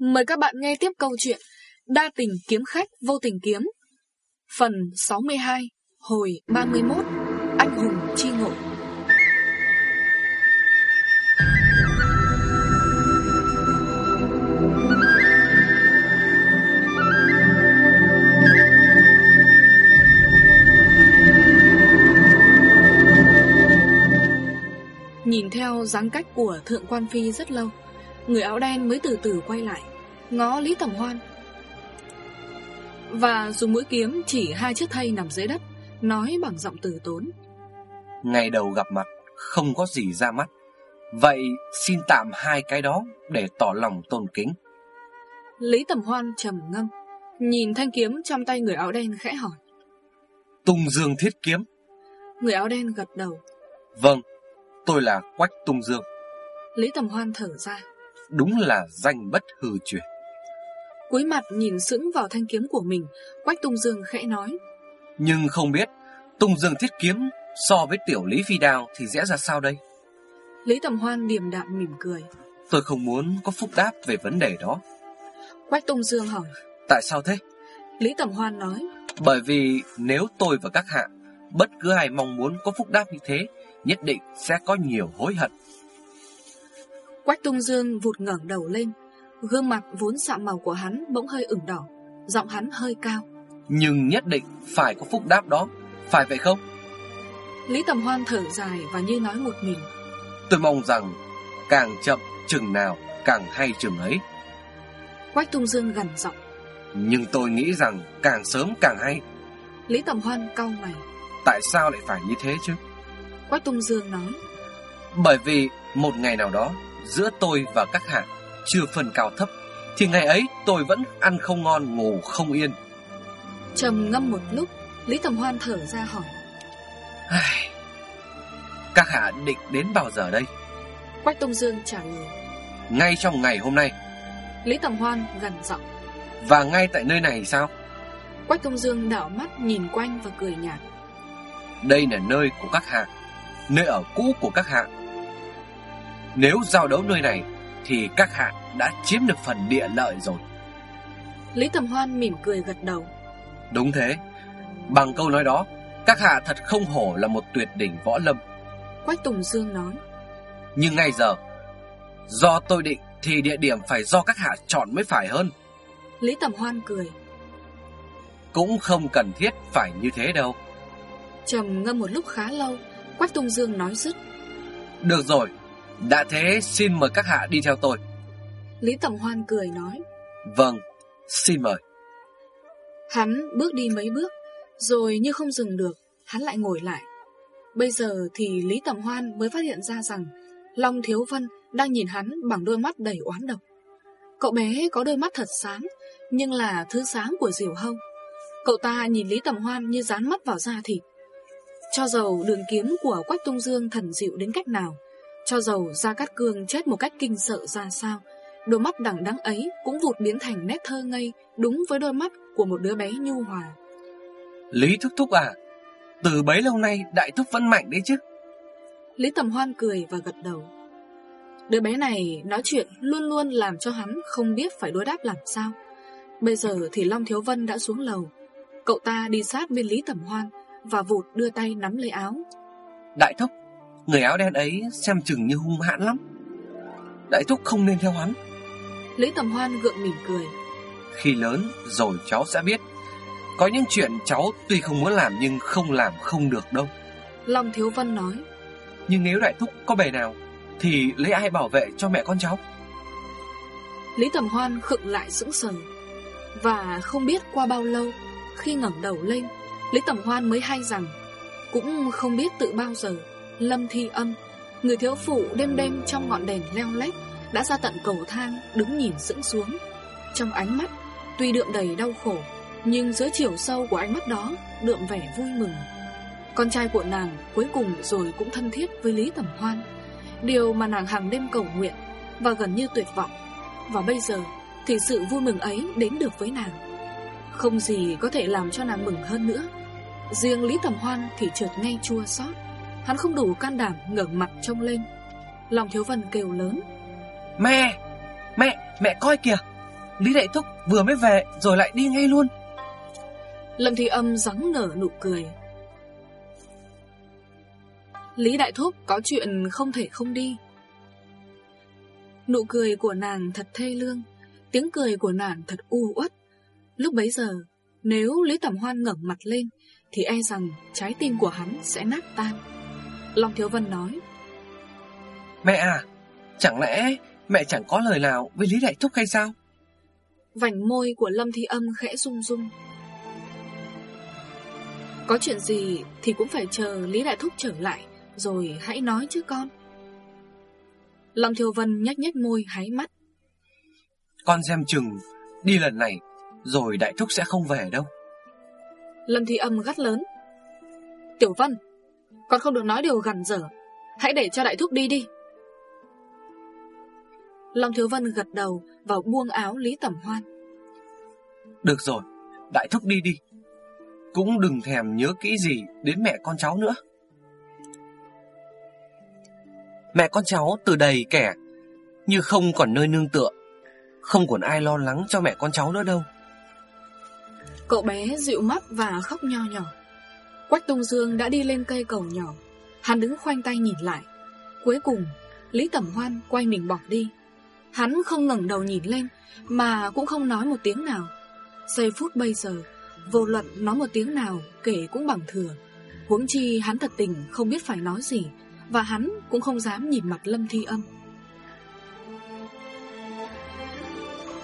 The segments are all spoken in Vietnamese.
Mời các bạn nghe tiếp câu chuyện Đa tình kiếm khách vô tình kiếm. Phần 62 Hồi 31 Anh hùng chi ngộ. Nhìn theo dáng cách của Thượng Quan Phi rất lâu Người áo đen mới từ từ quay lại Ngó Lý Tầm Hoan. Và dùng mũi kiếm chỉ hai chiếc thây nằm dưới đất Nói bằng giọng từ tốn. Ngày đầu gặp mặt Không có gì ra mắt. Vậy xin tạm hai cái đó Để tỏ lòng tôn kính. Lý Tầm Hoan trầm ngâm Nhìn thanh kiếm trong tay người áo đen khẽ hỏi. Tung Dương Thiết Kiếm. Người áo đen gật đầu. Vâng Tôi là Quách Tung Dương. Lý Tầm Hoan thở ra Đúng là danh bất hư truyền. Cúi mặt nhìn sững vào thanh kiếm của mình Quách Tung Dương khẽ nói. Nhưng không biết Tung Dương Thiết Kiếm So với tiểu Lý Phi Đao Thì sẽ ra sao đây? Lý Tầm Hoan điềm đạm mỉm cười. Tôi không muốn có phúc đáp về vấn đề đó. Quách Tung Dương hỏi. Tại sao thế? Lý Tầm Hoan nói. Bởi vì nếu tôi và các hạ Bất cứ ai mong muốn có phúc đáp như thế Nhất định sẽ có nhiều hối hận Quách Tung Dương vụt ngẩng đầu lên. Gương mặt vốn sạm màu của hắn bỗng hơi ửng đỏ Giọng hắn hơi cao. Nhưng nhất định phải có phúc đáp đó Phải vậy không? Lý Tầm Hoan thở dài và như nói một mình. Tôi mong rằng Càng chậm chừng nào Càng hay chừng ấy. Quách Tung Dương gần giọng. Nhưng tôi nghĩ rằng càng sớm càng hay. Lý Tầm Hoan cau mày. Tại sao lại phải như thế chứ? Quách Tung Dương nói. Bởi vì một ngày nào đó Giữa tôi và các hạ Chưa phần cao thấp Thì ngày ấy tôi vẫn ăn không ngon ngủ không yên. Trầm ngâm một lúc Lý Tầm Hoan thở ra hỏi. Ai... Các hạ định đến bao giờ đây? Quách Tung Dương trả lời. Ngay trong ngày hôm nay. Lý Tầm Hoan gần giọng. Và ngay tại nơi này sao? Quách Tung Dương đảo mắt nhìn quanh và cười nhạt. Đây là nơi của các hạ Nơi ở cũ của các hạ Nếu giao đấu nơi này Thì các hạ đã chiếm được phần địa lợi rồi. Lý Tầm Hoan mỉm cười gật đầu. Đúng thế. Bằng câu nói đó Các hạ thật không hổ là một tuyệt đỉnh võ lâm. Quách Tùng Dương nói. Nhưng ngay giờ Do tôi định Thì địa điểm phải do các hạ chọn mới phải hơn. Lý Tầm Hoan cười. Cũng không cần thiết phải như thế đâu. Trầm ngâm một lúc khá lâu Quách Tùng Dương nói dứt. Được rồi Đã thế xin mời các hạ đi theo tôi. Lý Tầm Hoan cười nói. Vâng Xin mời. Hắn bước đi mấy bước Rồi như không dừng được Hắn lại ngồi lại. Bây giờ thì Lý Tầm Hoan mới phát hiện ra rằng Long Thiếu Vân đang nhìn hắn bằng đôi mắt đầy oán độc. Cậu bé có đôi mắt thật sáng Nhưng là thứ sáng của diều hâu. Cậu ta nhìn Lý Tầm Hoan như dán mắt vào da thịt. Cho dầu đường kiếm của Quách Tung Dương thần dịu đến cách nào Cho dầu Gia Cát Cương chết một cách kinh sợ ra sao. Đôi mắt đằng đắng ấy cũng vụt biến thành nét thơ ngây Đúng với đôi mắt của một đứa bé nhu hòa. Lý Thúc Thúc à Từ bấy lâu nay Đại Thúc vẫn mạnh đấy chứ? Lý Tầm Hoan cười và gật đầu. Đứa bé này nói chuyện luôn luôn làm cho hắn không biết phải đối đáp làm sao. Bây giờ thì Long Thiếu Vân đã xuống lầu. Cậu ta đi sát bên Lý Tầm Hoan Và vụt đưa tay nắm lấy áo. Đại Thúc Người áo đen ấy xem chừng như hung hãn lắm. Đại Thúc không nên theo hắn. Lý Tầm Hoan gượng mỉm cười. Khi lớn rồi cháu sẽ biết. Có những chuyện cháu tuy không muốn làm Nhưng không làm không được đâu. Long Thiếu Vân nói. Nhưng nếu Đại Thúc có bề nào Thì lấy ai bảo vệ cho mẹ con cháu? Lý Tầm Hoan khựng lại sững sờ. Và không biết qua bao lâu Khi ngẩng đầu lên Lý Tầm Hoan mới hay rằng Cũng không biết tự bao giờ Lâm Thi Âm, Người thiếu phụ đêm đêm trong ngọn đèn leo lét, Đã ra tận cầu thang, Đứng nhìn sững xuống. Trong ánh mắt, tuy đượm đầy đau khổ, Nhưng dưới chiều sâu của ánh mắt đó, Đượm vẻ vui mừng. Con trai của nàng cuối cùng rồi cũng thân thiết với Lý Tầm Hoan. Điều mà nàng hàng đêm cầu nguyện Và gần như tuyệt vọng. Và bây giờ thì sự vui mừng ấy đến được với nàng. Không gì có thể làm cho nàng mừng hơn nữa. Riêng Lý Tầm Hoan thì chợt ngay chua xót. Hắn không đủ can đảm ngẩng mặt trông lên. Lòng Thiếu Vân kêu lớn. Mẹ Mẹ Mẹ coi kìa. Lý Đại Thúc vừa mới về rồi lại đi ngay luôn. Lâm Thi Âm rắn nở nụ cười. Lý Đại Thúc có chuyện không thể không đi. Nụ cười của nàng thật thê lương Tiếng cười của nàng thật u uất. Lúc bấy giờ Nếu Lý Tẩm Hoan ngẩng mặt lên Thì e rằng trái tim của hắn sẽ nát tan Long Thiếu Vân nói. Mẹ à Chẳng lẽ mẹ chẳng có lời nào với Lý Đại Thúc hay sao? Vành môi của Lâm Thi Âm khẽ rung rung. Có chuyện gì thì cũng phải chờ Lý Đại Thúc trở lại Rồi hãy nói chứ con. Lâm Thiêu Vân nhách nhách môi háy mắt. Con xem chừng Đi lần này Rồi Đại Thúc sẽ không về đâu. Lâm Thi Âm gắt lớn. Tiểu Vân Con không được nói điều gần dở Hãy để cho Đại Thúc đi đi Long Thiếu Vân gật đầu vào buông áo Lý Tẩm Hoan. Được rồi, đại thúc đi đi. Cũng đừng thèm nhớ kỹ gì đến mẹ con cháu nữa. Mẹ con cháu từ đầy kẻ, như không còn nơi nương tựa, không còn ai lo lắng cho mẹ con cháu nữa đâu. Cậu bé dịu mắt và khóc nho nhỏ. Quách Tông Dương đã đi lên cây cầu nhỏ, hắn đứng khoanh tay nhìn lại. Cuối cùng, Lý Tẩm Hoan quay mình bỏ đi. Hắn không ngẩng đầu nhìn lên Mà cũng không nói một tiếng nào. Giây phút bây giờ Vô luận nói một tiếng nào kể cũng bằng thừa. Huống chi hắn thật tình không biết phải nói gì Và hắn cũng không dám nhìn mặt Lâm Thi Âm.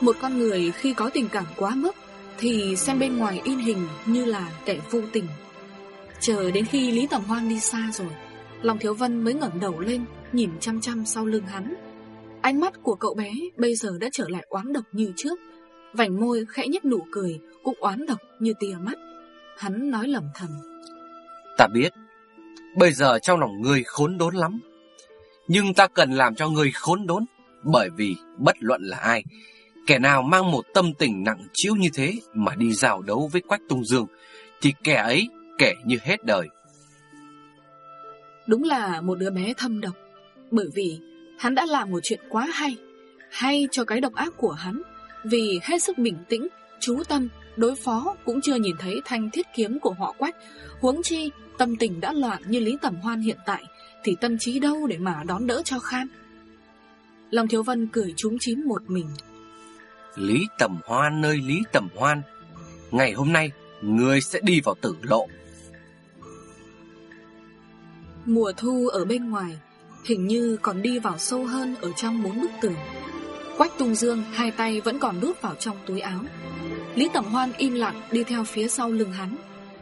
Một con người khi có tình cảm quá mức Thì xem bên ngoài in hình như là kẻ vô tình. Chờ đến khi Lý Tầm Hoan đi xa rồi Lòng Thiếu Vân mới ngẩng đầu lên, Nhìn chăm chăm sau lưng hắn. Ánh mắt của cậu bé bây giờ đã trở lại oán độc như trước, Vành môi khẽ nhếch nụ cười, Cũng oán độc như tia mắt. Hắn nói lầm thầm. Ta biết, Bây giờ trong lòng ngươi khốn đốn lắm, Nhưng ta cần làm cho ngươi khốn đốn, Bởi vì bất luận là ai, Kẻ nào mang một tâm tình nặng chịu như thế Mà đi giao đấu với Quách Tung Dương, Thì kẻ ấy kẻ như hết đời. Đúng là một đứa bé thâm độc Bởi vì Hắn đã làm một chuyện quá hay Hay cho cái độc ác của hắn Vì hết sức bình tĩnh Chú tâm Đối phó cũng chưa nhìn thấy thanh thiết kiếm của họ quách. Huống chi Tâm tình đã loạn như Lý Tẩm Hoan hiện tại Thì tâm trí đâu để mà đón đỡ cho Khan? Lòng Thiếu Vân cười trúng chím một mình. Lý Tẩm Hoan nơi Lý Tẩm Hoan Ngày hôm nay Người sẽ đi vào tử lộ. Mùa thu ở bên ngoài Hình như còn đi vào sâu hơn Ở trong bốn bức tường. Quách tung dương hai tay vẫn còn đút vào trong túi áo. Lý Tẩm Hoan im lặng đi theo phía sau lưng hắn.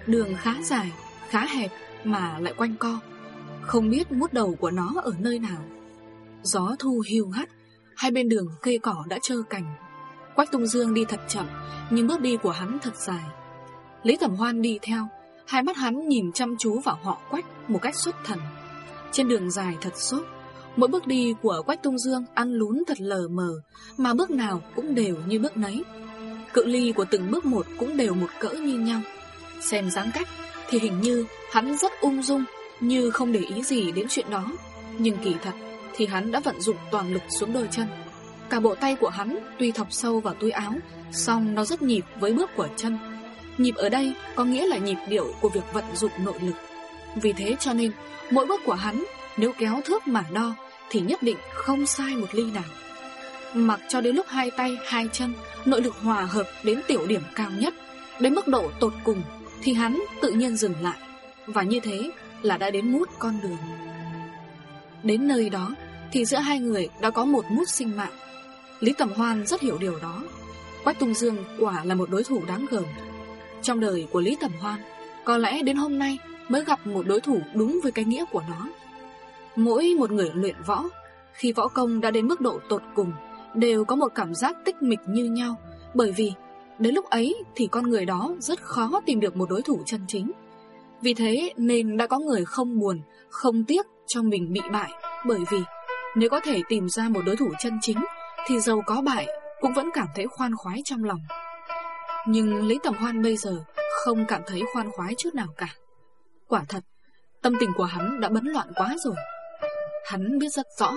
Đường khá dài, khá hẹp mà lại quanh co. Không biết mút đầu của nó ở nơi nào. Gió thu hiu hắt Hai bên đường cây cỏ đã trơ cành. Quách Tung Dương đi thật chậm Nhưng bước đi của hắn thật dài. Lý Thẩm Hoan đi theo. Hai mắt hắn nhìn chăm chú vào họ Quách Một cách xuất thần. Trên đường dài thật sốt, Mỗi bước đi của Quách Tung Dương ăn lún thật lờ mờ, Mà bước nào cũng đều như bước nấy. Cự ly của từng bước một cũng đều một cỡ như nhau. Xem dáng cách thì hình như hắn rất ung dung, Như không để ý gì đến chuyện đó. Nhưng kỳ thật thì hắn đã vận dụng toàn lực xuống đôi chân. Cả bộ tay của hắn tuy thọc sâu vào túi áo, song nó rất nhịp với bước của chân. Nhịp ở đây có nghĩa là nhịp điệu của việc vận dụng nội lực. Vì thế cho nên Mỗi bước của hắn Nếu kéo thước mà đo Thì nhất định không sai một ly nào. Mặc cho đến lúc hai tay, hai chân Nội lực hòa hợp đến tiểu điểm cao nhất Đến mức độ tột cùng Thì hắn tự nhiên dừng lại. Và như thế là đã đến mút con đường. Đến nơi đó Thì giữa hai người đã có một mút sinh mạng. Lý Tầm Hoan rất hiểu điều đó. Quách Tung Dương quả là một đối thủ đáng gờm. Trong đời của Lý Tầm Hoan Có lẽ đến hôm nay mới gặp một đối thủ đúng với cái nghĩa của nó. Mỗi một người luyện võ, khi võ công đã đến mức độ tột cùng, đều có một cảm giác tích mịch như nhau, bởi vì đến lúc ấy thì con người đó rất khó tìm được một đối thủ chân chính. Vì thế nên đã có người không buồn, không tiếc cho mình bị bại, bởi vì nếu có thể tìm ra một đối thủ chân chính, thì dầu có bại cũng vẫn cảm thấy khoan khoái trong lòng. Nhưng Lý Tầm Hoan bây giờ không cảm thấy khoan khoái chút nào cả. Quả thật, tâm tình của hắn đã bấn loạn quá rồi. Hắn biết rất rõ,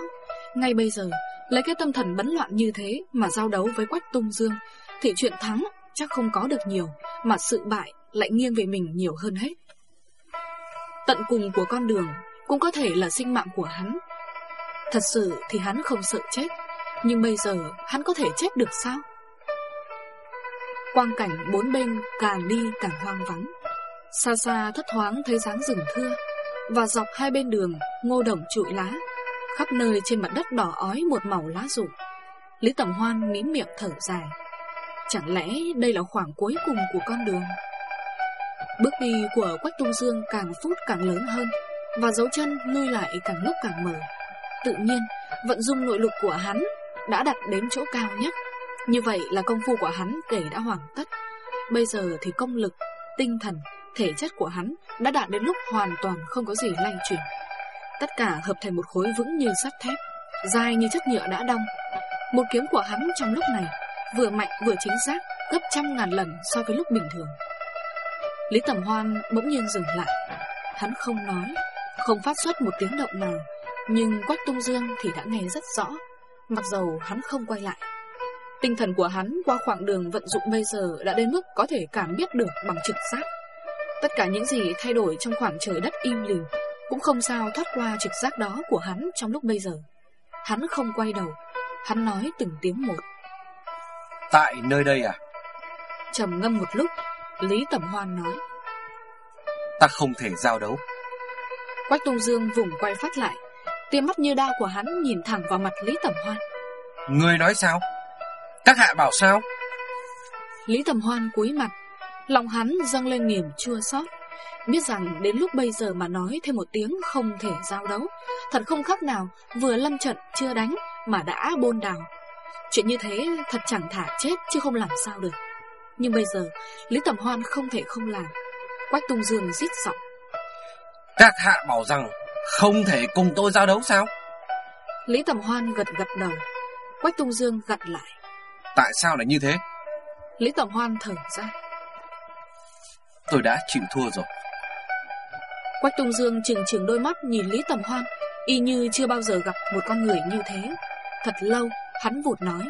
ngay bây giờ, Lấy cái tâm thần bấn loạn như thế mà giao đấu với Quách Tung Dương Thì chuyện thắng chắc không có được nhiều Mà sự bại lại nghiêng về mình nhiều hơn hết Tận cùng của con đường cũng có thể là sinh mạng của hắn Thật sự thì hắn không sợ chết Nhưng bây giờ hắn có thể chết được sao? Quang cảnh bốn bên càng đi càng hoang vắng. Xa xa thất thoáng thấy dáng rừng thưa, Và dọc hai bên đường, ngô đồng trụi lá. Khắp nơi trên mặt đất đỏ ói một màu lá rụng. Lý Tầm Hoan mím miệng thở dài. Chẳng lẽ đây là khoảng cuối cùng của con đường? Bước đi của Quách Tung Dương càng phút càng lớn hơn, Và dấu chân lui lại càng lúc càng mở. Tự nhiên, vận dụng nội lực của hắn Đã đặt đến chỗ cao nhất. Như vậy là công phu của hắn kể đã hoàn tất. Bây giờ thì công lực, tinh thần, thể chất của hắn Đã đạt đến lúc hoàn toàn không có gì lay chuyển. Tất cả hợp thành một khối vững như sắt thép Dài như chất nhựa đã đông Một kiếm của hắn trong lúc này Vừa mạnh vừa chính xác Gấp trăm ngàn lần so với lúc bình thường. Lý Tầm Hoan bỗng nhiên dừng lại. Hắn không nói Không phát xuất một tiếng động nào Nhưng Quách Tung Dương thì đã nghe rất rõ Mặc dầu hắn không quay lại. Tinh thần của hắn qua khoảng đường vận dụng bây giờ Đã đến mức có thể cảm biết được bằng trực giác. Tất cả những gì thay đổi trong khoảng trời đất im lìm Cũng không sao thoát qua trực giác đó của hắn trong lúc bây giờ. Hắn không quay đầu Hắn nói từng tiếng một. Tại nơi đây à? Trầm ngâm một lúc Lý Tẩm Hoan nói. Ta không thể giao đấu. Quách Tông Dương vùng quay phát lại Tia mắt như đao của hắn nhìn thẳng vào mặt Lý Tẩm Hoan. Người nói sao Các hạ bảo sao? Lý Tẩm Hoan cúi mặt Lòng hắn dâng lên niềm chua xót. Biết rằng đến lúc bây giờ mà nói thêm một tiếng không thể giao đấu Thật không khác nào vừa lâm trận chưa đánh mà đã bôn đào. Chuyện như thế thật chẳng thả chết chứ không làm sao được. Nhưng bây giờ Lý Tầm Hoan không thể không làm. Quách Tung Dương rít giọng. Các hạ bảo rằng Không thể cùng tôi giao đấu sao? Lý Tầm Hoan gật gật đầu. Quách Tung Dương gật lại Tại sao lại như thế? Lý Tầm Hoan thở ra. Tôi đã chịu thua rồi. Quách Tung Dương chừng chừng đôi mắt nhìn Lý Tầm Hoan. Y như chưa bao giờ gặp một con người như thế. Thật lâu hắn vụt nói.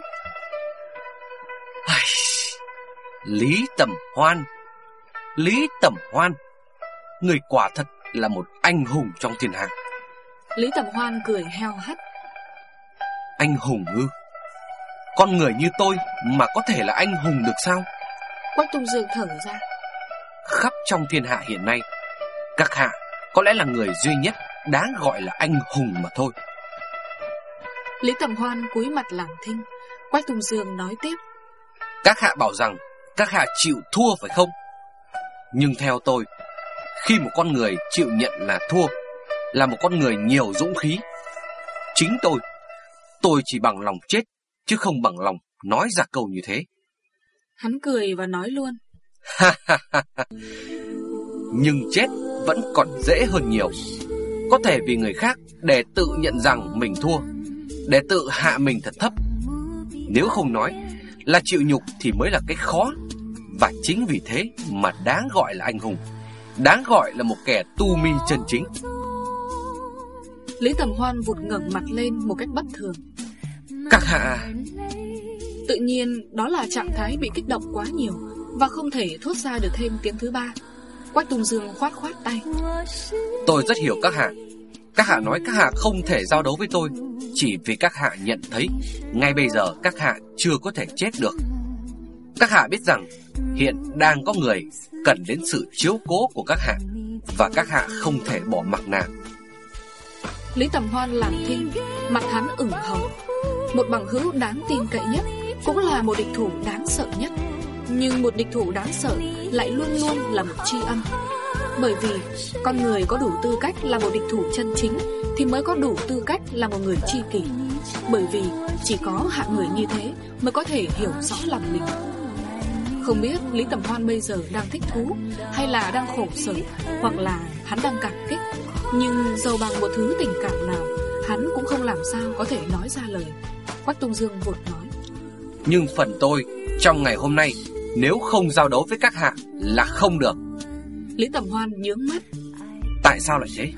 Lý Tầm Hoan. Lý Tầm Hoan Người quả thật là một anh hùng trong thiên hạ. Lý Tầm Hoan cười heo hắt. Anh hùng ư Con người như tôi mà có thể là anh hùng được sao? Quách Tung Dương thở ra. Khắp trong thiên hạ hiện nay Các hạ có lẽ là người duy nhất Đáng gọi là anh hùng mà thôi. Lý Tầm Hoan cúi mặt làm thinh. Quách Tung Dương nói tiếp. Các hạ bảo rằng Các hạ chịu thua phải không? Nhưng theo tôi Khi một con người chịu nhận là thua Là một con người nhiều dũng khí. Chính tôi Tôi chỉ bằng lòng chết Chứ không bằng lòng nói ra câu như thế. Hắn cười và nói luôn. Nhưng chết vẫn còn dễ hơn nhiều. Có thể vì người khác để tự nhận rằng mình thua Để tự hạ mình thật thấp. Nếu không nói là chịu nhục thì mới là cái khó. Và chính vì thế mà đáng gọi là anh hùng Đáng gọi là một kẻ tu mi chân chính. Lý Tầm Hoan vụt ngẩng mặt lên một cách bất thường Các hạ. Tự nhiên đó là trạng thái bị kích động quá nhiều Và không thể thốt ra được thêm tiếng thứ ba. Quách Tùng Dương khoát khoát tay. Tôi rất hiểu các hạ. Các hạ nói các hạ không thể giao đấu với tôi Chỉ vì các hạ nhận thấy Ngay bây giờ các hạ chưa có thể chết được. Các hạ biết rằng Hiện đang có người Cần đến sự chiếu cố của các hạ Và các hạ không thể bỏ mặc nàng. Lý Tầm Hoan làm thinh Mặt hắn ửng hồng một bằng hữu đáng tin cậy nhất Cũng là một địch thủ đáng sợ nhất. Nhưng một địch thủ đáng sợ Lại luôn luôn là một tri âm. Bởi vì con người có đủ tư cách Là một địch thủ chân chính Thì mới có đủ tư cách là một người tri kỷ. Bởi vì chỉ có hạng người như thế Mới có thể hiểu rõ lòng mình. Không biết Lý Tầm Hoan bây giờ đang thích thú Hay là đang khổ sở Hoặc là hắn đang cảm kích. Nhưng dầu bằng một thứ tình cảm nào, Hắn cũng không làm sao có thể nói ra lời. Quách Tung Dương vụt nói. Nhưng phần tôi Trong ngày hôm nay Nếu không giao đấu với các hạ Là không được. Lý Tầm Hoan nhướng mắt. Tại sao lại thế